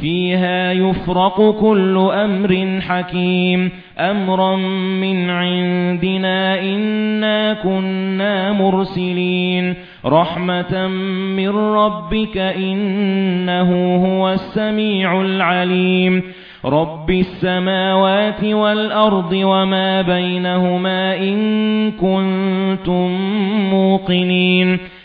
فيها يفرق كل أمر حكيم. أمرا من عندنا إنا كنا مرسلين. رحمة من ربك إنه هو السميع العليم. رب السماوات والأرض وما بينهما إن كنتم موقنين.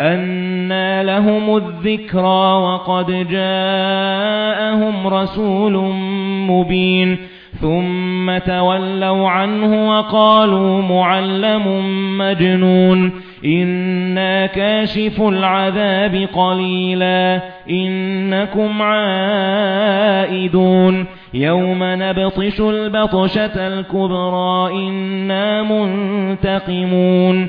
أَنَّى لَهُمُ الذِّكْرَى وَقَدْ جَاءَهُمْ رَسُولٌ مُبِينٌ ثُمَّ تَوَلَّوْا عَنْهُ وَقَالُوا مُعَلَّمٌ مَجْنُونٌ إِنَّا كَاشِفُو الْعَذَابِ قَلِيلًا إِنَّكُمْ عَائِدُونَ يَوْمَ نَبْطِشُ الْبَطْشَةَ الْكُبْرَى إِنَّا مُنْتَقِمُونَ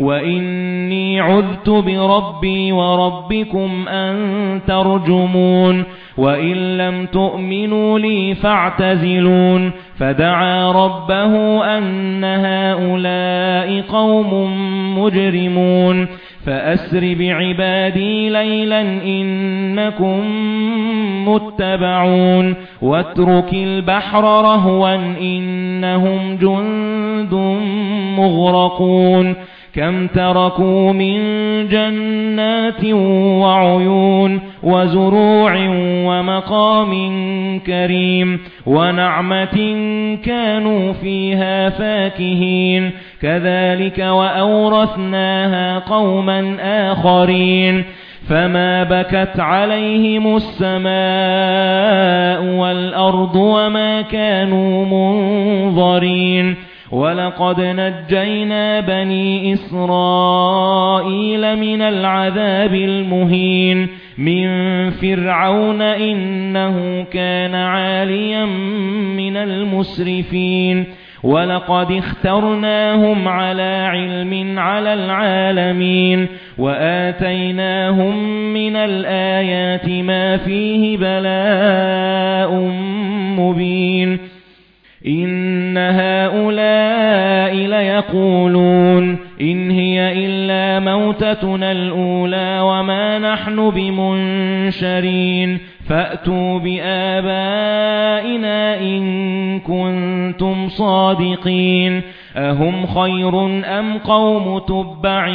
وَإِنِّي عُذْتُ بِرَبِّي وَرَبِّكُمْ أَن تَرْجُمُونِ وَإِن لَّمْ تُؤْمِنُوا لِي فَاعْتَزِلُونِ فَدَعَا رَبَّهُ أَنَّ هَؤُلَاءِ قَوْمٌ مُجْرِمُونَ فَأَسْرِ بِعِبَادِي لَيْلًا إِنَّكُمْ مُتَّبَعُونَ وَاتْرُكِ الْبَحْرَ رَهْوًا إِنَّهُمْ جُندٌ مُغْرَقُونَ كَمْ تَرَكُوا مِنْ جَنَّاتٍ وَعُيُونٍ وَزُرُوعٍ وَمَقَامٍ كَرِيمٍ وَنَعْمَةٍ كَانُوا فِيهَا فَاكِهِينَ. كَذَلِكَ وَأَوْرَثْنَاهَا قَوْمًا آخَرِينَ. فَمَا بَكَتْ عَلَيْهِمُ السَّمَاءُ وَالْأَرْضُ وَمَا كَانُوا مُنظَرِينَ. وَلَقَدْ نَجَّيْنَا بَنِي إِسْرَائِيلَ مِنَ الْعَذَابِ الْمُهِينِ مِنْ فِرْعَوْنَ إِنَّهُ كَانَ عَالِيًا مِنَ الْمُسْرِفِينَ وَلَقَدِ اخْتَرْنَاهُمْ عَلَى عِلْمٍ عَلَى الْعَالَمِينَ وَآتَيْنَاهُمْ مِنَ الْآيَاتِ مَا فِيهِ بَلَاءٌ مُبِينٌ إِنَّ هَؤُلَاءِ لَيَقُولُونَ إِنْ هِيَ إِلَّا مَوْتَتُنَا الْأُولَى وَمَا نَحْنُ بِمُنشَرِينَ فَأْتُوا بِآبَائِنَا إِن كُنتُمْ صَادِقِينَ أَهُمْ خَيْرٌ أَمْ قَوْمُ تُبَّعٍ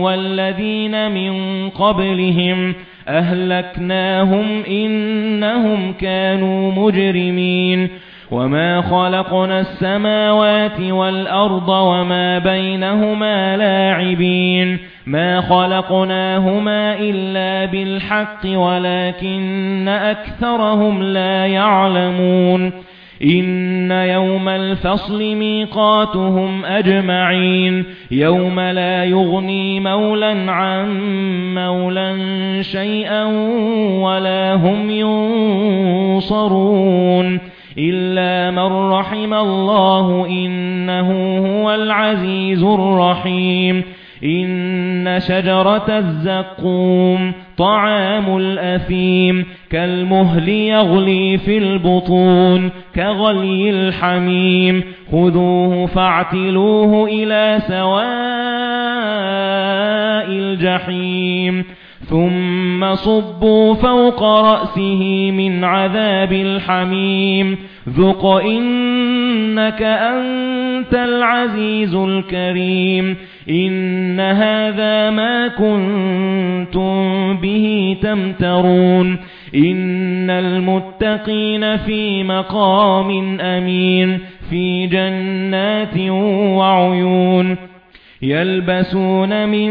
وَالَّذِينَ مِن قَبْلِهِمْ أَهْلَكْنَاهُمْ إِنَّهُمْ كَانُوا مُجْرِمِينَ وَمَا خَلَقْنَا السَّمَاوَاتِ وَالْأَرْضَ وَمَا بَيْنَهُمَا لَاعِبِينَ مَا خَلَقْنَاهُمَا إِلَّا بِالْحَقِّ وَلَكِنَّ أَكْثَرَهُمْ لَا يَعْلَمُونَ إِنَّ يَوْمَ الْفَصْلِ مِيقَاتُهُمْ أَجْمَعِينَ يَوْمَ لَا يُغْنِي مَوْلًى عَن مَّوْلًى شَيْئًا وَلَا هُمْ يُنصَرُونَ إِلَّا مَن رَّحِمَ اللَّهُ إِنَّهُ هُوَ الْعَزِيزُ الرَّحِيمُ إِنَّ شَجَرَةَ الزَّقُّومِ طَعَامُ الْأَثِيمِ كَالْمُهْلِ يَغْلِي فِي الْبُطُونِ كَغَلْيِ الْحَمِيمِ خُذُوهُ فَاعْتِلُوهُ إِلَى سَوَاءِ الْجَحِيمِ ثُمَّ صُبُّوا فَوْقَ رَأْسِهِ مِنْ عَذَابِ الْحَمِيمِ. ذُقْ إِنَّكَ أَنْتَ الْعَزِيزُ الْكَرِيمُ. إِنَّ هَذَا مَا كُنتُم بِهِ تَمْتَرُونَ. إِنَّ الْمُتَّقِينَ فِي مَقَامٍ أَمِينٍ. فِي جَنَّاتٍ وَعُيُونٍ. يَلْبَسُونَ مِن